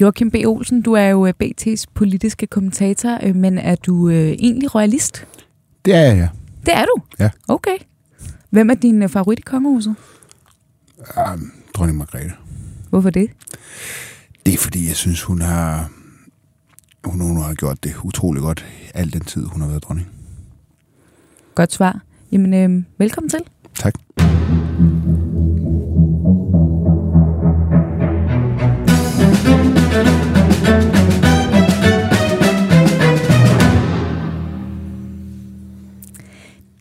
Joachim B. Olsen, du er jo øh, BT's politiske kommentator, øh, men er du øh, egentlig royalist? Det er jeg, ja. Det er du? Ja. Okay. Hvem er din favorit i kongehuset? Um, dronning Margrethe. Hvorfor det? Det er fordi, jeg synes, hun har, hun, hun har gjort det utrolig godt al den tid, hun har været dronning. Godt svar. Jamen, øh, velkommen til. Tak.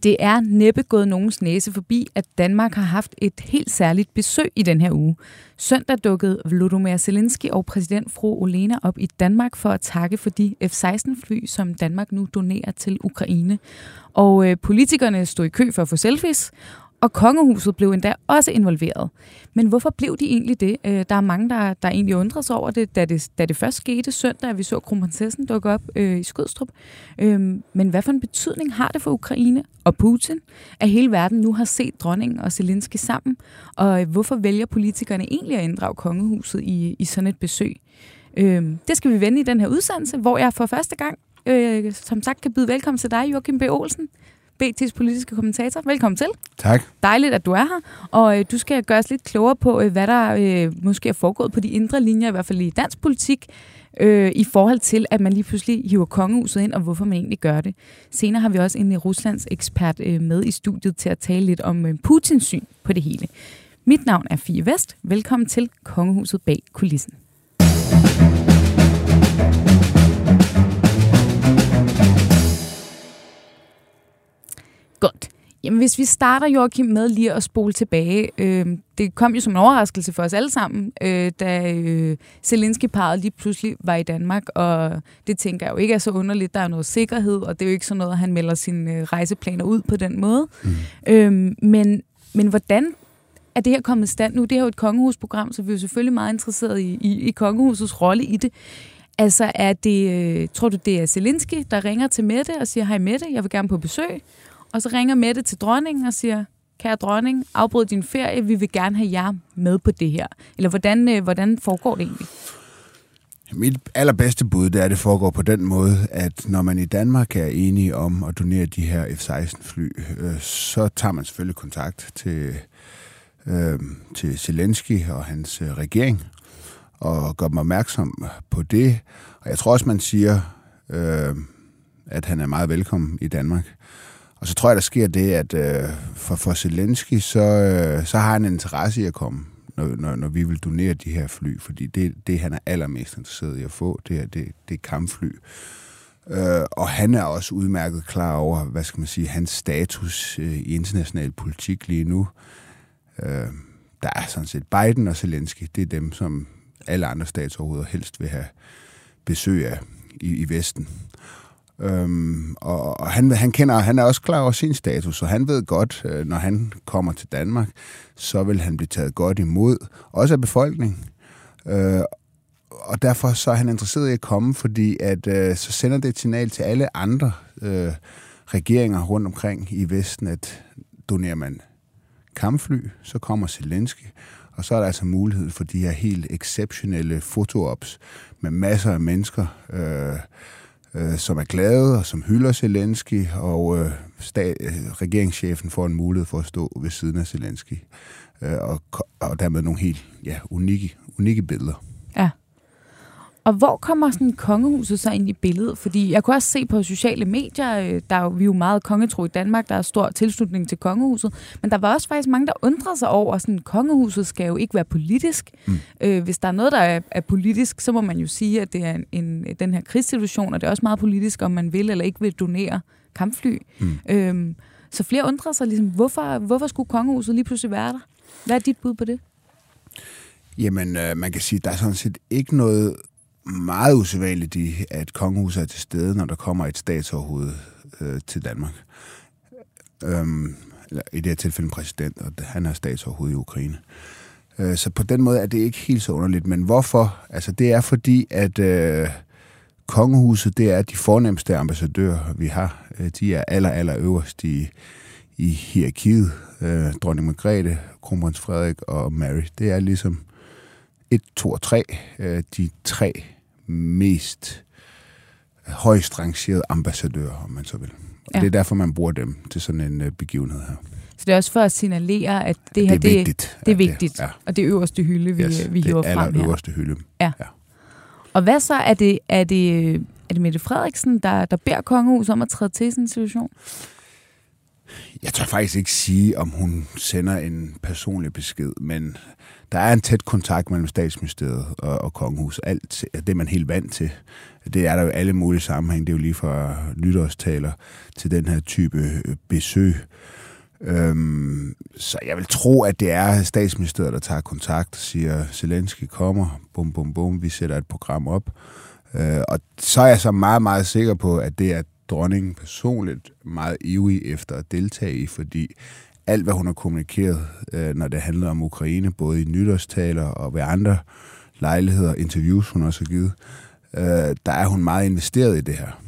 Det er næppe gået nogens næse forbi, at Danmark har haft et helt særligt besøg i den her uge. Søndag dukkede Volodymyr Zelensky og præsident fru Olena op i Danmark for at takke for de F-16-fly, som Danmark nu donerer til Ukraine. Og øh, politikerne stod i kø for at få selfies, og kongehuset blev endda også involveret. Men hvorfor blev de egentlig det? Øh, der er mange, der, der egentlig undrer sig over det da, det, da det først skete søndag, at vi så kronprinsessen dukke op øh, i Skødstrup. Øh, men hvad for en betydning har det for Ukraine og Putin, at hele verden nu har set dronningen og Zelensky sammen? Og øh, hvorfor vælger politikerne egentlig at inddrage kongehuset i, i sådan et besøg? Øh, det skal vi vende i den her udsendelse, hvor jeg for første gang, øh, som sagt, kan byde velkommen til dig, Joachim B. Olsen. BT's politiske kommentator. Velkommen til. Tak. Dejligt, at du er her. Og øh, du skal gøre os lidt klogere på, øh, hvad der øh, måske er foregået på de indre linjer, i hvert fald i dansk politik, øh, i forhold til, at man lige pludselig hiver kongehuset ind, og hvorfor man egentlig gør det. Senere har vi også en Ruslands ekspert øh, med i studiet til at tale lidt om øh, Putins syn på det hele. Mit navn er Fie Vest. Velkommen til Kongehuset bag kulissen. Jamen, hvis vi starter, Joachim, med lige at spole tilbage. Øh, det kom jo som en overraskelse for os alle sammen, øh, da øh, Zelensky-paret lige pludselig var i Danmark, og det tænker jeg jo ikke er så underligt. Der er noget sikkerhed, og det er jo ikke sådan noget, at han melder sine øh, rejseplaner ud på den måde. Mm. Øh, men, men hvordan er det her kommet i stand nu? Det er jo et kongehusprogram, så vi er jo selvfølgelig meget interesseret i, i, i kongehusets rolle i det. Altså, er det, øh, tror du, det er Zelensky, der ringer til Mette og siger, hej Mette, jeg vil gerne på besøg? Og så ringer Mette til dronningen og siger, kære dronning, afbryd din ferie, vi vil gerne have jer med på det her. Eller hvordan, øh, hvordan foregår det egentlig? Mit allerbedste bud, det er, at det foregår på den måde, at når man i Danmark er enige om at donere de her F-16-fly, øh, så tager man selvfølgelig kontakt til, øh, til Zelensky og hans øh, regering, og gør dem opmærksom på det. Og jeg tror også, man siger, øh, at han er meget velkommen i Danmark. Og så tror jeg, der sker det, at øh, for, for Zelensky, så, øh, så har han en interesse i at komme, når, når, når vi vil donere de her fly, fordi det, det han er allermest interesseret i at få, det er, det, det er kampfly. Øh, og han er også udmærket klar over, hvad skal man sige, hans status øh, i international politik lige nu. Øh, der er sådan set Biden og Zelensky, det er dem, som alle andre statsoverhoveder helst vil have besøg af i, i Vesten. Øhm, og og han, han, kender, han er også klar over sin status, så han ved godt, øh, når han kommer til Danmark, så vil han blive taget godt imod, også af befolkningen. Øh, og derfor så er han interesseret i at komme, fordi at, øh, så sender det et signal til alle andre øh, regeringer rundt omkring i Vesten, at donerer man kampfly, så kommer Zelensky, og så er der altså mulighed for de her helt exceptionelle fotoops med masser af mennesker, øh, øh, som er glade og som hylder Zelensky, og øh, stat, øh, regeringschefen får en mulighed for at stå ved siden af Zelensky, øh, og, og dermed nogle helt ja, unikke, unikke billeder. Ja. Og hvor kommer sådan kongehuset så ind i billedet? Fordi jeg kunne også se på sociale medier, øh, der er jo, vi er jo meget kongetro i Danmark, der er stor tilslutning til kongehuset, men der var også faktisk mange, der undrede sig over, at kongehuset skal jo ikke være politisk. Mm. Øh, hvis der er noget, der er, er politisk, så må man jo sige, at det er en, en, den her krigssituation, og det er også meget politisk, om man vil eller ikke vil donere kampfly. Mm. Øhm, så flere undrer sig ligesom, hvorfor, hvorfor skulle kongehuset lige pludselig være der? Hvad er dit bud på det? Jamen, øh, man kan sige, der er sådan set ikke noget meget usædvanligt i, at kongehuset er til stede, når der kommer et statsoverhoved øh, til Danmark. Øhm, eller i det her tilfælde en præsident, og han er statsoverhoved i Ukraine. Øh, så på den måde er det ikke helt så underligt. Men hvorfor? Altså det er fordi, at øh, kongehuset, det er de fornemmeste ambassadører, vi har. Øh, de er aller, aller øverst i, i hierarkiet. Øh, dronning Margrethe, kronprins Frederik og Mary. Det er ligesom 1, 2 og 3, øh, de tre mest højst rangerede ambassadører, om man så vil. Og ja. det er derfor, man bruger dem til sådan en øh, begivenhed her. Så det er også for at signalere, at det her det er vigtigt. Det er vigtigt. Ja. Og det er øverste hylde, vi, yes, vi hiver frem her. Det er øverste hylde. Ja. ja. Og hvad så? Er det, er det, er det Mette Frederiksen, der, der beder kongehuset om at træde til en situation? Jeg tør faktisk ikke sige, om hun sender en personlig besked, men der er en tæt kontakt mellem statsministeriet og, og kongehus. Alt det man er helt vant til. Det er der jo alle mulige sammenhæng. Det er jo lige fra nytårstaler til den her type øh, besøg. Øhm, så jeg vil tro, at det er statsministeriet, der tager kontakt og siger, Zelensky kommer, bum, bum, bum, vi sætter et program op. Øh, og så er jeg så meget, meget sikker på, at det er dronningen personligt meget ivrig efter at deltage i, fordi alt, hvad hun har kommunikeret, øh, når det handler om Ukraine, både i nytårstaler og ved andre lejligheder, interviews, hun også har givet, øh, der er hun meget investeret i det her.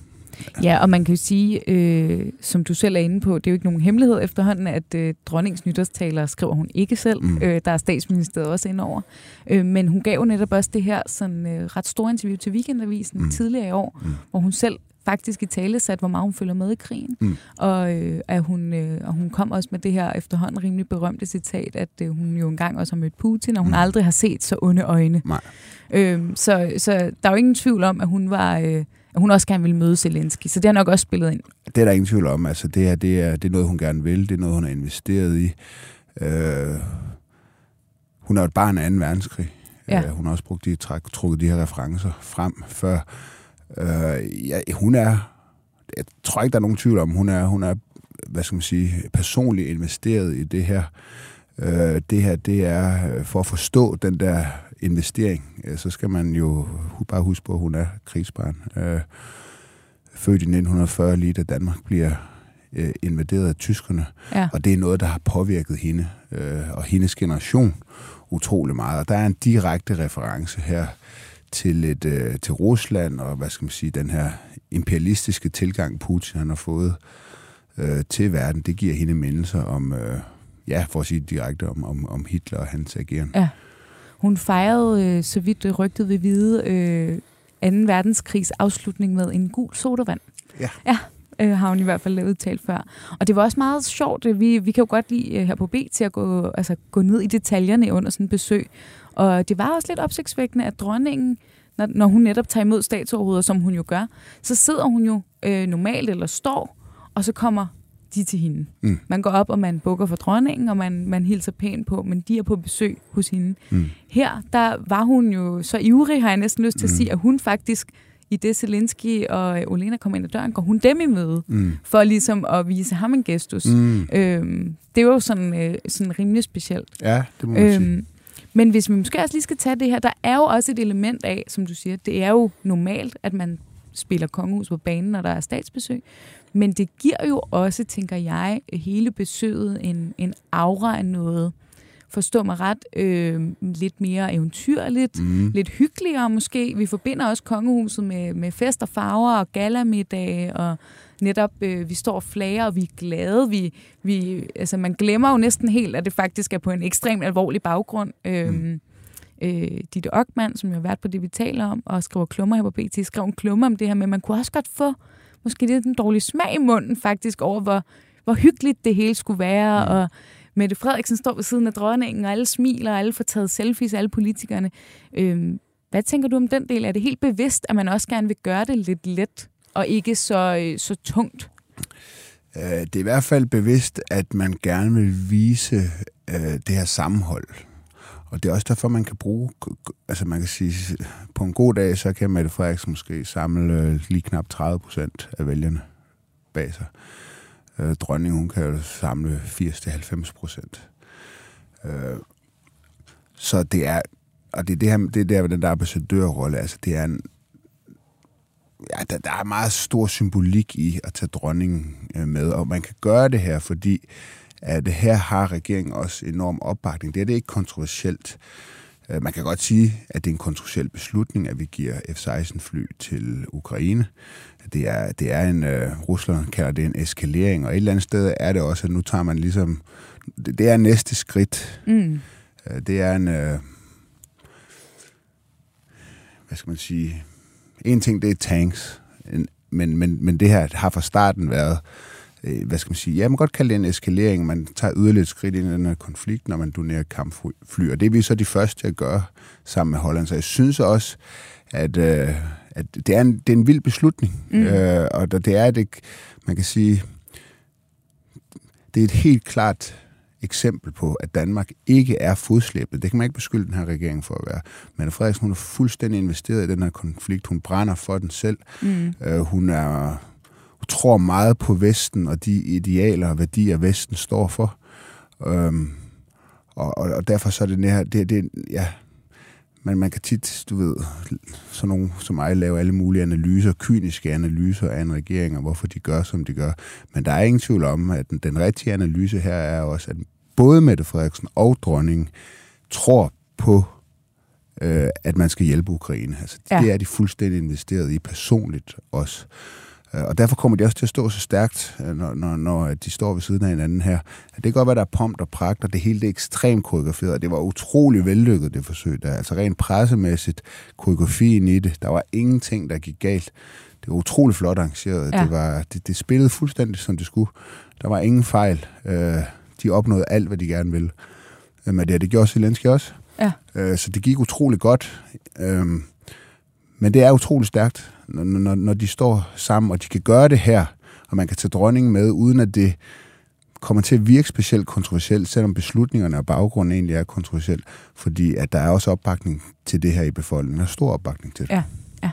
Ja, og man kan jo sige, øh, som du selv er inde på, det er jo ikke nogen hemmelighed efterhånden, at øh, dronningens nytårstaler skriver hun ikke selv. Mm. Øh, der er statsministeriet også indover. Øh, men hun gav jo netop også det her sådan, øh, ret store interview til Weekendavisen mm. tidligere i år, mm. hvor hun selv faktisk i tale sat, hvor meget hun følger med i krigen. Mm. Og, øh, at hun, øh, og hun kom også med det her efterhånden rimelig berømte citat, at øh, hun jo engang også har mødt Putin, og hun mm. aldrig har set så onde øjne. Nej. Øh, så, så der er jo ingen tvivl om, at hun var... Øh, at hun også gerne vil møde Zelensky, så det har nok også spillet ind. Det er der ingen tvivl om. Altså, det, er, det, er, det er noget, hun gerne vil. Det er noget, hun har investeret i. Øh, hun er jo et barn af 2. verdenskrig. Ja. Øh, hun har også brugt de, træk, trukket de her referencer frem før. Øh, ja, hun er, jeg tror ikke, der er nogen tvivl om, hun er, hun er hvad skal man sige, personligt investeret i det her. Øh, det her, det er øh, for at forstå den der investering, øh, så skal man jo bare huske på, at hun er krigsbarn. Øh, født i 1940, lige da Danmark bliver øh, invaderet af tyskerne. Ja. Og det er noget, der har påvirket hende øh, og hendes generation utrolig meget. Og der er en direkte reference her til, et, øh, til Rusland og hvad skal man sige, den her imperialistiske tilgang, Putin han har fået øh, til verden. Det giver hende mindelser om, øh, ja, for at sige direkte, om, om, om Hitler og hans ageren. Ja. Hun fejrede, øh, så vidt rygtet vil vide, øh, 2. verdenskrigs afslutning med en gul sodavand. Ja. Ja, øh, har hun i hvert fald udtalt før. Og det var også meget sjovt. Vi, vi kan jo godt lide øh, her på B til at gå, altså, gå ned i detaljerne under sådan et besøg. Og det var også lidt opsigtsvækkende, at dronningen, når, når hun netop tager imod statsoverhovedet, som hun jo gør, så sidder hun jo øh, normalt eller står, og så kommer de til hende. Mm. Man går op, og man bukker for dronningen, og man, man hilser pænt på, men de er på besøg hos hende. Mm. Her, der var hun jo så ivrig, har jeg næsten lyst til at mm. sige, at hun faktisk i det Zelensky og Olena kommer ind ad døren, går hun dem i møde, mm. for ligesom at vise ham en gestus. Mm. Øhm, det er jo sådan, øh, sådan rimelig specielt. Ja, det må man øhm, sige. Men hvis vi måske også lige skal tage det her, der er jo også et element af, som du siger, det er jo normalt, at man spiller kongehus på banen, når der er statsbesøg. Men det giver jo også, tænker jeg, hele besøget en, en aura af noget, forstå mig ret, øh, lidt mere eventyrligt, mm. lidt hyggeligere måske. Vi forbinder også kongehuset med, med fest og farver og galamiddage, og netop øh, vi står og flager, og vi er glade. Vi, vi, altså, man glemmer jo næsten helt, at det faktisk er på en ekstremt alvorlig baggrund. Øh, mm. øh, Ditte Ockmann, som jo har været på det, vi taler om, og skriver klummer her på BT, skrev en klumme om det her, men man kunne også godt få måske lidt en dårlig smag i munden faktisk over, hvor, hvor hyggeligt det hele skulle være, mm. og Mette Frederiksen står ved siden af dronningen, og alle smiler, og alle får taget selfies, alle politikerne. Øhm, hvad tænker du om den del? Er det helt bevidst, at man også gerne vil gøre det lidt let, og ikke så, øh, så tungt? Øh, det er i hvert fald bevidst, at man gerne vil vise øh, det her sammenhold. Og det er også derfor, man kan bruge, altså man kan sige, på en god dag, så kan Mette Frederiksen måske samle øh, lige knap 30 procent af vælgerne bag sig. Øh, Øh, dronning, hun kan jo samle 80-90 procent. Øh, så det er, og det er, det her, det er der ved den der ambassadørrolle, altså det er en, ja, der, der er meget stor symbolik i at tage dronningen øh, med, og man kan gøre det her, fordi at her har regeringen også enorm opbakning. Det er det ikke kontroversielt. Øh, man kan godt sige, at det er en kontroversiel beslutning, at vi giver F-16-fly til Ukraine. Det er, det er en, uh, Rusland kalder det en eskalering, og et eller andet sted er det også, at nu tager man ligesom, det, det er næste skridt. Mm. Uh, det er en, uh, hvad skal man sige, en ting det er tanks, men, men, men det her har fra starten været, øh, hvad skal man sige, ja, man kan godt kalde det en eskalering, man tager yderligere skridt ind i den her konflikt, når man donerer kampfly, og det er vi så de første at gøre sammen med Holland, så jeg synes også, at, øh, at det, er en, det er en vild beslutning, mm. øh, og det er det, man kan sige, det er et helt klart eksempel på, at Danmark ikke er fodslæbet. Det kan man ikke beskylde den her regering for at være. Men Frederiksen hun er fuldstændig investeret i den her konflikt. Hun brænder for den selv. Mm. Øh, hun er tror meget på Vesten og de idealer og værdier, Vesten står for. Øhm, og, og, og derfor så er det, her, det, det, ja, men man kan tit, du ved, sådan nogen som mig lave alle mulige analyser, kyniske analyser af en regering, og hvorfor de gør, som de gør. Men der er ingen tvivl om, at den, den rigtige analyse her er også, at både Mette Frederiksen og dronningen tror på, øh, at man skal hjælpe Ukraine. Altså, ja. Det er de fuldstændig investeret i personligt også. Øh, og derfor kommer de også til at stå så stærkt, øh, når, når, når de står ved siden af hinanden her. Det kan godt være, der er pomp og pragt, og det hele det er ekstremt koreograferet. Det var utrolig vellykket, det forsøg der. Altså rent pressemæssigt, koreografien i det. Der var ingenting, der gik galt. Det var utrolig flot arrangeret. Ja. Det, var, det, det spillede fuldstændig, som det skulle. Der var ingen fejl. Øh, de opnåede alt, hvad de gerne ville. Men det, det gjorde Zelensky også. Ja. Så det gik utrolig godt. Men det er utrolig stærkt når, når de står sammen, og de kan gøre det her, og man kan tage dronningen med, uden at det kommer til at virke specielt kontroversielt, selvom beslutningerne og baggrunden egentlig er kontroversielt, fordi at der er også opbakning til det her i befolkningen. og er stor opbakning til det. Ja, ja.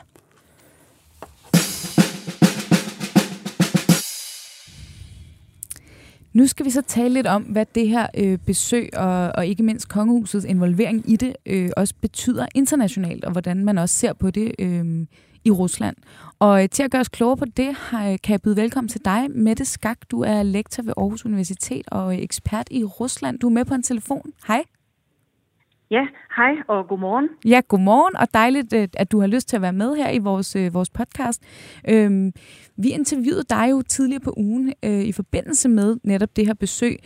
Nu skal vi så tale lidt om, hvad det her øh, besøg og, og ikke mindst kongehusets involvering i det øh, også betyder internationalt, og hvordan man også ser på det øh, i Rusland. Og øh, til at gøre os klogere på det, kan jeg byde velkommen til dig, Mette Skak. Du er lektor ved Aarhus Universitet og øh, ekspert i Rusland. Du er med på en telefon. Hej. Ja, hej og godmorgen. Ja, godmorgen, og dejligt, øh, at du har lyst til at være med her i vores, vores podcast. Øhm, vi interviewede dig jo tidligere på ugen øh, i forbindelse med netop det her besøg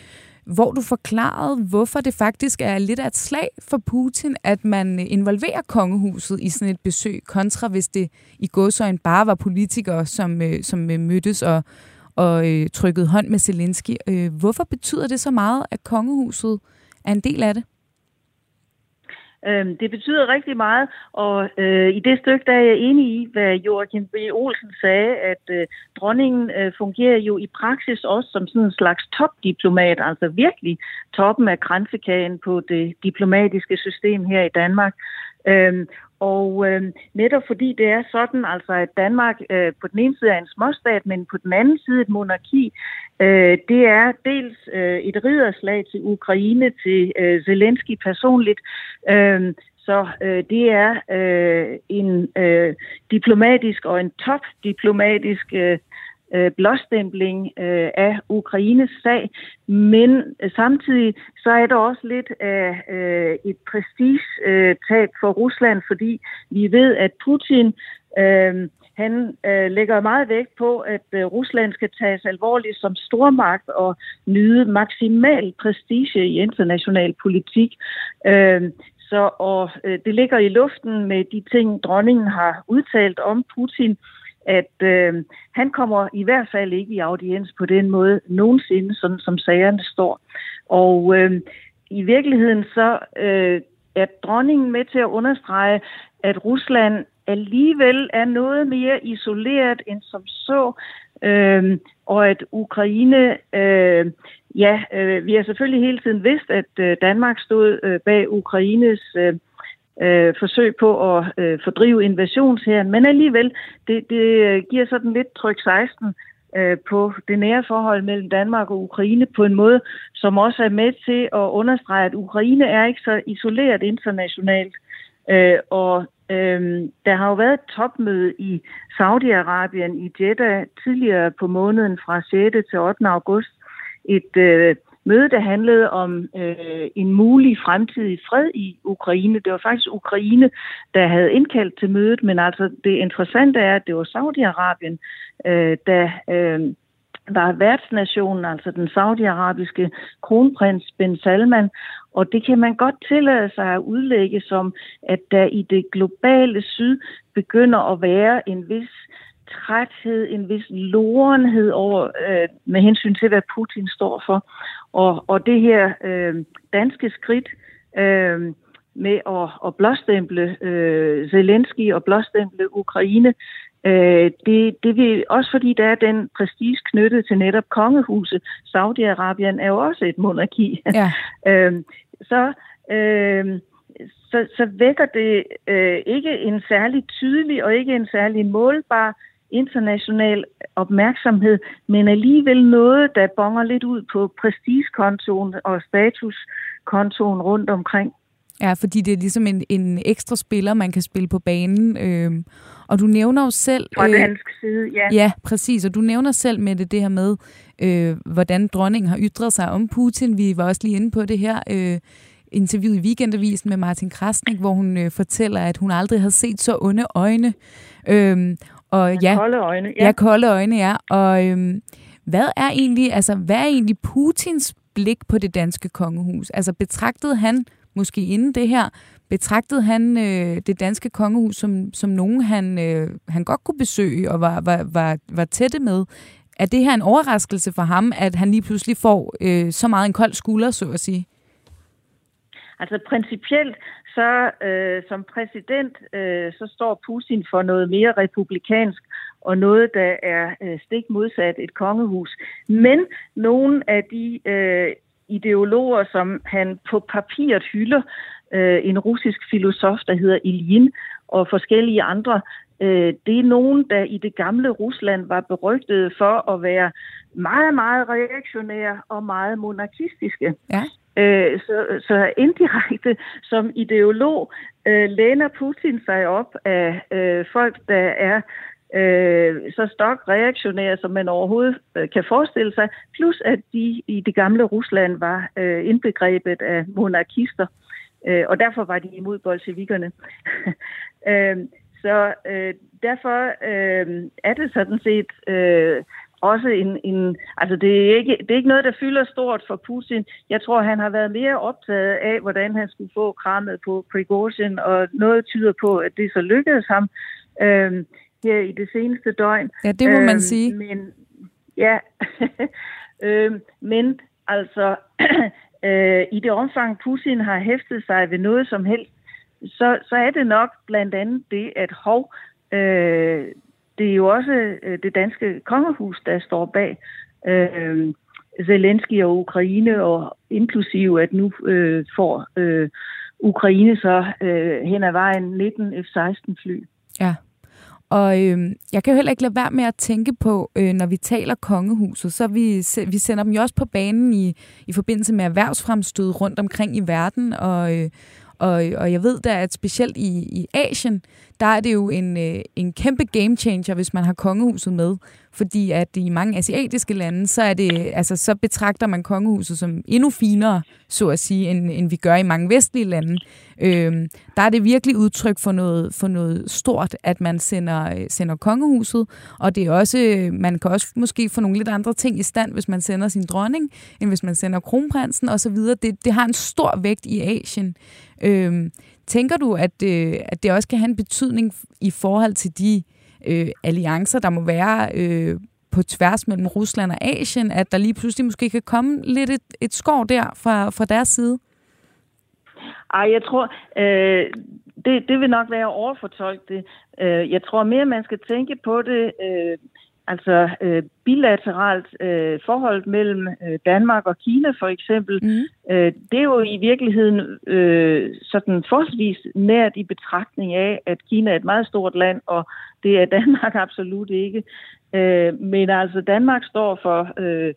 hvor du forklarede, hvorfor det faktisk er lidt af et slag for Putin, at man involverer kongehuset i sådan et besøg, kontra hvis det i godsøjen bare var politikere, som, øh, som øh, mødtes og, og øh, trykkede hånd med Zelensky. Øh, hvorfor betyder det så meget, at kongehuset er en del af det? Øh, det betyder rigtig meget, og øh, i det stykke der er jeg enig i, hvad Joachim B. Olsen sagde, at øh, dronningen øh, fungerer jo i praksis også som sådan en slags topdiplomat, altså virkelig toppen af kransekagen på det diplomatiske system her i Danmark. Øhm, og øh, netop fordi det er sådan, altså at Danmark øh, på den ene side er en småstat, men på den anden side et monarki, øh, det er dels øh, et ridderslag til Ukraine, til øh, Zelensky personligt, øh, så øh, det er øh, en øh, diplomatisk og en topdiplomatisk øh, øh, blåstempling øh, af Ukraines sag, men øh, samtidig så er der også lidt af øh, et prestigetab øh, for Rusland, fordi vi ved, at Putin øh, han øh, lægger meget vægt på, at øh, Rusland skal tages alvorligt som stormagt og nyde maksimal prestige i international politik. Øh, så og øh, det ligger i luften med de ting, dronningen har udtalt om Putin at øh, han kommer i hvert fald ikke i audiens på den måde nogensinde, sådan som sagerne står. Og øh, i virkeligheden så øh, er dronningen med til at understrege, at Rusland alligevel er noget mere isoleret end som så, øh, og at Ukraine, øh, ja, øh, vi har selvfølgelig hele tiden vidst, at øh, Danmark stod øh, bag Ukraines øh, øh, forsøg på at øh, fordrive invasionsherren, men alligevel, det, det øh, giver sådan lidt tryk 16 øh, på det nære forhold mellem Danmark og Ukraine på en måde, som også er med til at understrege, at Ukraine er ikke så isoleret internationalt. Øh, og Øhm, der har jo været et topmøde i Saudi-Arabien i Jeddah tidligere på måneden fra 6. til 8. august. Et øh, møde, der handlede om øh, en mulig fremtidig fred i Ukraine. Det var faktisk Ukraine, der havde indkaldt til mødet, men altså det interessante er, at det var Saudi-Arabien, øh, der øh, var værtsnationen, altså den saudiarabiske kronprins Ben Salman, Og det kan man godt tillade sig at udlægge som, at der i det globale syd begynder at være en vis træthed, en vis lorenhed over, øh, med hensyn til, hvad Putin står for. Og, og det her øh, danske skridt øh, med at, at blåstemple øh, Zelensky og blåstemple Ukraine, øh, det, det vil også fordi der er den prestige knyttet til netop kongehuset. Saudi-Arabien er jo også et monarki. Ja. øh, så, øh, så, så vækker det øh, ikke en særlig tydelig og ikke en særlig målbar international opmærksomhed, men alligevel noget, der bonger lidt ud på prestigekontoen og statuskontoen rundt omkring. Ja, fordi det er ligesom en, en ekstra spiller, man kan spille på banen. Øh, og du nævner jo selv... Fra øh, dansk side, ja. Ja, præcis. Og du nævner selv med det, det her med, øh, hvordan dronningen har ytret sig om Putin. Vi var også lige inde på det her øh, interview i Weekendavisen med Martin Krasnik, hvor hun øh, fortæller, at hun aldrig har set så onde øjne. Øh, og ja, kolde øjne. Ja, ja kolde øjne, ja. Og øhm, hvad er egentlig, altså, hvad er egentlig Putins blik på det danske kongehus? Altså betragtede han, måske inden det her, betragtede han øh, det danske kongehus som, som nogen, han, øh, han godt kunne besøge og var, var, var, var tætte med? Er det her en overraskelse for ham, at han lige pludselig får øh, så meget en kold skulder, så at sige? Altså principielt, så øh, som præsident, øh, så står Putin for noget mere republikansk og noget, der er øh, stik modsat et kongehus. Men nogle af de øh, ideologer, som han på papiret hylder, øh, en russisk filosof, der hedder Iljin, og forskellige andre, øh, det er nogen, der i det gamle Rusland var berygtet for at være meget, meget reaktionære og meget monarkistiske. Ja. Øh, så, så indirekte som ideolog øh, læner Putin sig op af øh, folk, der er øh, så stok reaktionære, som man overhovedet øh, kan forestille sig, plus at de i det gamle Rusland var øh, indbegrebet af monarkister, øh, og derfor var de imod bolsjevikerne. øh, så øh, derfor øh, er det sådan set øh, også en, en altså det er, ikke, det er ikke noget, der fylder stort for Putin. Jeg tror, han har været mere optaget af, hvordan han skulle få krammet på Prigozhin, og noget tyder på, at det så lykkedes ham øh, her i det seneste døgn. Ja, det må øh, man øhm, sige. Men, ja, øh, men altså, øh, i det omfang Putin har hæftet sig ved noget som helst, så, så er det nok blandt andet det, at hov, øh, det er jo også øh, det danske kongehus, der står bag øh, Zelensky og Ukraine, og inklusive at nu øh, får øh, Ukraine så øh, hen ad vejen 19 F-16-fly. Ja. Og øh, jeg kan jo heller ikke lade være med at tænke på, øh, når vi taler kongehuset, så vi, vi sender dem jo også på banen i, i forbindelse med erhvervsfremstød rundt omkring i verden, og, øh, og, og jeg ved da, at specielt i, i Asien, der er det jo en, øh, en kæmpe game changer, hvis man har kongehuset med. Fordi at i mange asiatiske lande, så, er det, altså, så betragter man kongehuset som endnu finere, så at sige, end, end vi gør i mange vestlige lande. Øhm, der er det virkelig udtryk for noget, for noget stort, at man sender, øh, sender kongehuset. Og det er også, øh, man kan også måske få nogle lidt andre ting i stand, hvis man sender sin dronning, end hvis man sender kronprinsen osv. Det, det har en stor vægt i Asien. Øhm, tænker du, at, øh, at det også kan have en betydning i forhold til de øh, Øh, alliancer, der må være øh, på tværs mellem Rusland og Asien, at der lige pludselig måske kan komme lidt et, et skår der fra, fra deres side? Ej, jeg tror, øh, det, det vil nok være overfortolket. det. Øh, jeg tror mere, man skal tænke på det øh, Altså øh, bilateralt øh, forhold mellem øh, Danmark og Kina for eksempel, mm. øh, det er jo i virkeligheden øh, sådan forholdsvis nært i betragtning af, at Kina er et meget stort land, og det er Danmark absolut ikke. Øh, men altså Danmark står for øh,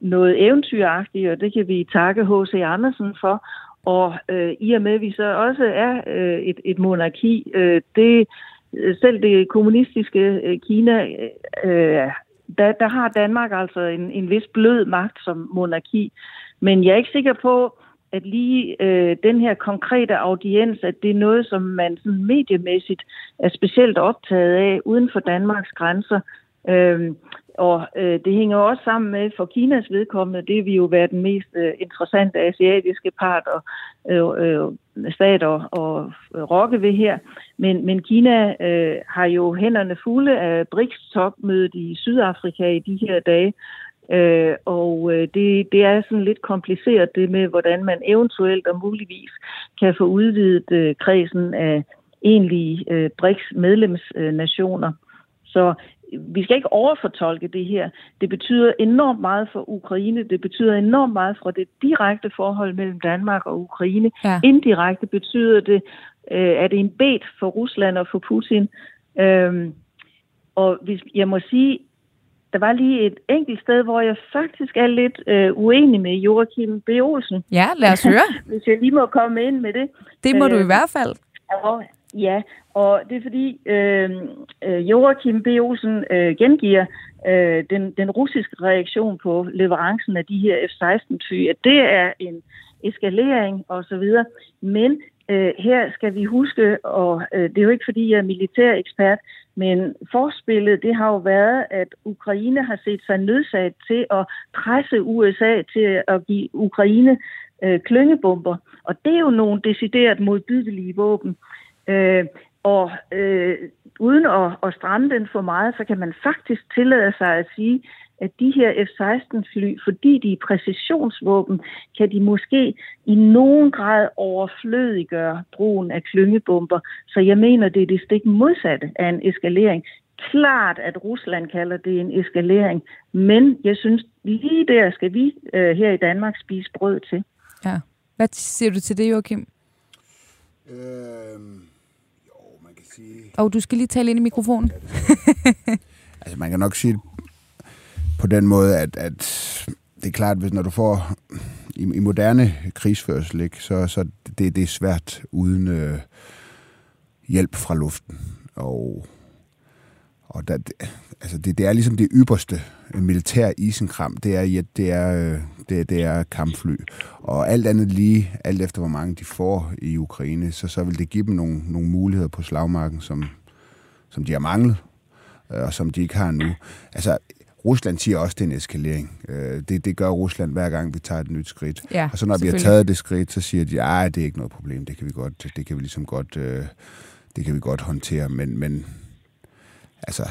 noget eventyragtigt, og det kan vi takke H.C. Andersen for. Og øh, i og med, at vi så også er øh, et, et monarki, øh, det Øh, selv det kommunistiske øh, Kina, øh, øh, der, der har Danmark altså en, en vis blød magt som monarki. Men jeg er ikke sikker på, at lige øh, den her konkrete audiens, at det er noget, som man sådan mediemæssigt er specielt optaget af uden for Danmarks grænser. Øhm, og øh, det hænger også sammen med, for Kinas vedkommende, det vil jo være den mest øh, interessante asiatiske part og øh, øh, stat og, og øh, rokke ved her. Men, men Kina øh, har jo hænderne fulde af BRICS-topmødet i Sydafrika i de her dage, Øh, og øh, det, det er sådan lidt kompliceret det med, hvordan man eventuelt og muligvis kan få udvidet øh, kredsen af egentlige øh, BRICS medlemsnationer. Så vi skal ikke overfortolke det her. Det betyder enormt meget for Ukraine. Det betyder enormt meget for det direkte forhold mellem Danmark og Ukraine. Ja. Indirekte betyder det, øh, at det er en bed for Rusland og for Putin. Øhm, og hvis jeg må sige, der var lige et enkelt sted, hvor jeg faktisk er lidt øh, uenig med Joachim B. Olsen. Ja, lad os høre. Hvis jeg lige må komme ind med det. Det må øh, du i øh, hvert fald. Ja, og det er fordi øh, øh, Joachim B. Olsen øh, gengiver øh, den, den russiske reaktion på leverancen af de her F-16-fly, at det er en eskalering osv., men øh, her skal vi huske, og øh, det er jo ikke fordi jeg er militær ekspert, men forspillet det har jo været, at Ukraine har set sig nødsat til at presse USA til at give Ukraine øh, klyngebomber. Og det er jo nogle decideret modbydelige våben. Øh, og øh, uden at, at stramme den for meget, så kan man faktisk tillade sig at sige, at de her F-16-fly, fordi de er præcisionsvåben, kan de måske i nogen grad overflødiggøre brugen af klyngebomber. Så jeg mener, det er det stik modsatte af en eskalering. Klart, at Rusland kalder det en eskalering, men jeg synes, lige der skal vi øh, her i Danmark spise brød til. Ja. Hvad siger du til det, Joachim? Jo, man kan sige... Og du skal lige tale ind i mikrofonen. altså, man kan nok sige på den måde, at, at det er klart, hvis når du får i, i moderne krigsførsel, ikke, så, så det, det er svært uden øh, hjælp fra luften. Og, og der, altså det, det er ligesom det ypperste militær isenkram, det er, det er, øh, det, det er kampfly. Og alt andet lige, alt efter hvor mange de får i Ukraine, så, så vil det give dem nogle, nogle muligheder på slagmarken, som, som de har manglet, øh, og som de ikke har nu. Altså, Rusland siger også, at det er en eskalering. Øh, det, det gør Rusland hver gang, vi tager et nyt skridt. Ja, og så når vi har taget det skridt, så siger de, at det er ikke noget problem, det kan vi godt, det kan vi ligesom godt, det kan vi godt håndtere. Men, men altså,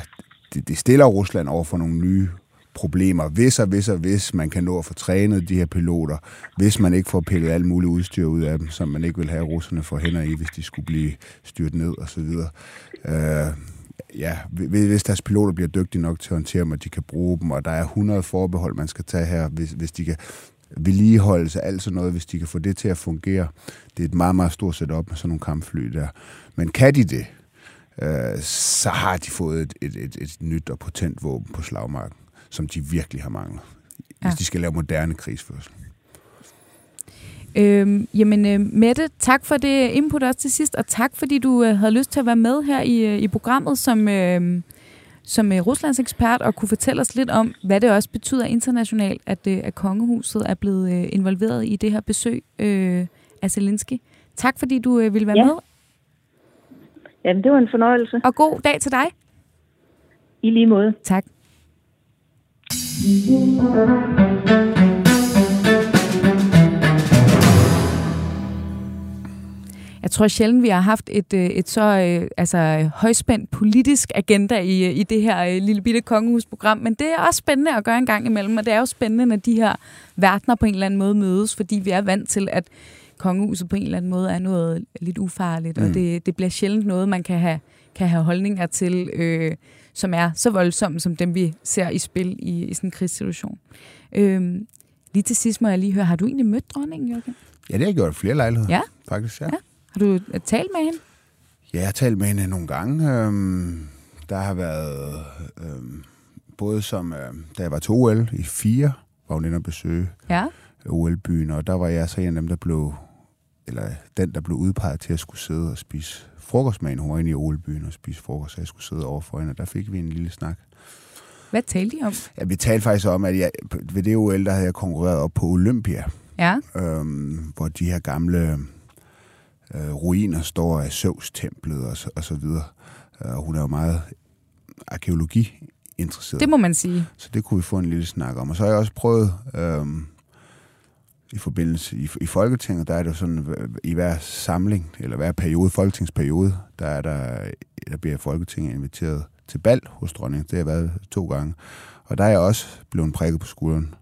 det, det stiller Rusland over for nogle nye problemer, hvis og hvis og hvis man kan nå at få trænet de her piloter, hvis man ikke får pillet alt muligt udstyr ud af dem, som man ikke vil have russerne for hænder i, hvis de skulle blive styrt ned og så videre. Øh, ja, hvis deres piloter bliver dygtige nok til at håndtere dem, og de kan bruge dem, og der er 100 forbehold, man skal tage her, hvis, hvis de kan vedligeholde sig, alt sådan noget, hvis de kan få det til at fungere. Det er et meget, meget stort setup med sådan nogle kampfly der. Men kan de det, øh, så har de fået et, et, et, et nyt og potent våben på slagmarken, som de virkelig har manglet, hvis ja. de skal lave moderne krigsførsel. Øhm, jamen, øh, Mette, tak for det input også til sidst, og tak fordi du øh, havde lyst til at være med her i, øh, i programmet som, øh, som øh, Ruslands ekspert og kunne fortælle os lidt om, hvad det også betyder internationalt, at, øh, at kongehuset er blevet øh, involveret i det her besøg øh, af Zelensky. Tak fordi du øh, ville være ja. med. Jamen, det var en fornøjelse. Og god dag til dig. I lige måde. Tak. Jeg tror sjældent, vi har haft et, øh, et så øh, altså, højspændt politisk agenda i, i det her øh, lille bitte kongehusprogram, men det er også spændende at gøre en gang imellem, og det er jo spændende, når de her verdener på en eller anden måde mødes, fordi vi er vant til, at kongehuset på en eller anden måde er noget lidt ufarligt, mm. og det, det bliver sjældent noget, man kan have, kan have holdninger til, øh, som er så voldsomme, som dem vi ser i spil i, i sådan en krigssituation. Øh, lige til sidst må jeg lige høre, har du egentlig mødt dronningen, Jørgen? Ja, det har jeg gjort flere lejligheder. Ja? Faktisk, ja. ja. Har du talt med hende? Ja, jeg har talt med hende nogle gange. Øhm, der har været øhm, både som, øhm, da jeg var til OL i fire, var hun inde og besøge ja. OL-byen, og der var jeg så en af dem, der blev, eller den, der blev udpeget til at skulle sidde og spise frokost med hende. Hun var inde i OL-byen og spise frokost, så jeg skulle sidde over for hende, og der fik vi en lille snak. Hvad talte I om? Ja, vi talte faktisk om, at jeg, ved det OL, der havde jeg konkurreret op på Olympia. Ja. Øhm, hvor de her gamle øh, ruiner står af Søvs-templet og, og så videre. Og hun er jo meget arkeologi interesseret. Det må man sige. Så det kunne vi få en lille snak om. Og så har jeg også prøvet, øhm, i forbindelse i, i Folketinget, der er det jo sådan, i hver samling, eller hver periode, folketingsperiode, der, er der, der bliver Folketinget inviteret til bal hos dronningen. Det har været to gange. Og der er jeg også blevet prikket på skulderen.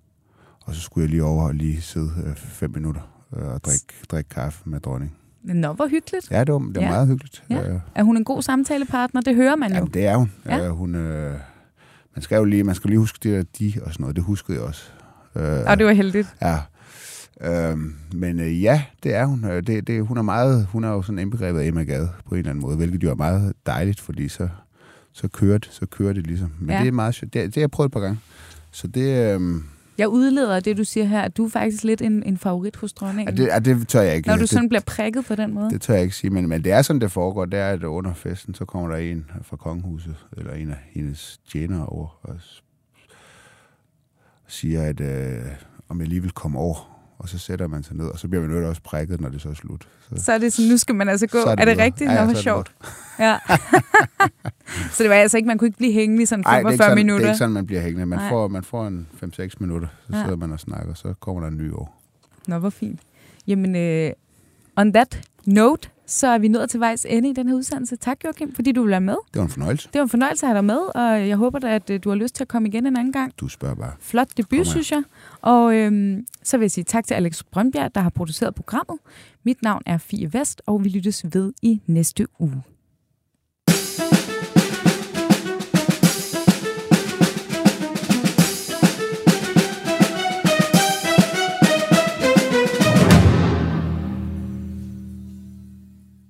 Og så skulle jeg lige over og lige sidde øh, fem minutter øh, og drikke, drikke kaffe med dronningen. Nå, hvor hyggeligt. Ja, det var, det var Ja. meget hyggeligt. Ja. Øh, Er hun en god samtalepartner? Det hører man jo. Jamen, det er hun. Ja. Øh, hun øh, man skal jo lige, man skal lige huske det der de og sådan noget. Det huskede jeg også. Øh, Og det var heldigt. Ja. Øhm, men øh, ja, det er hun. Øh, Det, det, hun er meget, hun er jo sådan indbegrebet af Emma Gade på en eller anden måde, hvilket jo er meget dejligt, fordi så, så kører det, så kører det ligesom. Men Ja. det er meget sjovt. Det, det har jeg prøvet et par gange. Så det, øhm, Jeg udleder det, du siger her, at du er faktisk lidt en, en favorit hos dronningen. ja, det, ja, det tør jeg ikke. når du det, sådan bliver prikket på den måde. det tør jeg ikke sige, men, men det er sådan, det foregår. Det er, at under festen, så kommer der en fra kongehuset, eller en af hendes tjenere over, og siger, at øh, om jeg lige vil komme over. Og så sætter man sig ned, og så bliver man nødt også prikket, når det så er slut. Så, Så er det sådan, nu skal man altså gå. Så er det, er det rigtigt? Ja, Ja, Nå, hvor det sjovt. Ja. så det var altså ikke, man kunne ikke blive hængende i sådan Ej, det er, 45 ikke sådan, minutter. det er ikke sådan, man bliver hængende. Man får, man får en 5-6 minutter, så Ja. sidder man og snakker, så kommer der en ny år. Nå, hvor fint. Jamen, øh, on that note, så er vi nået til vejs ende i den her udsendelse. Tak, Joachim, fordi du vil være med. Det var en fornøjelse. Det var en fornøjelse at have dig med, og jeg håber da, at øh, du har lyst til at komme igen en anden gang. Du spørger bare. Flot debut, synes jeg. Og øhm, så vil jeg sige tak til Alex Brøndbjerg, der har produceret programmet. Mit navn er Fie Vest, og vi lyttes ved i næste uge.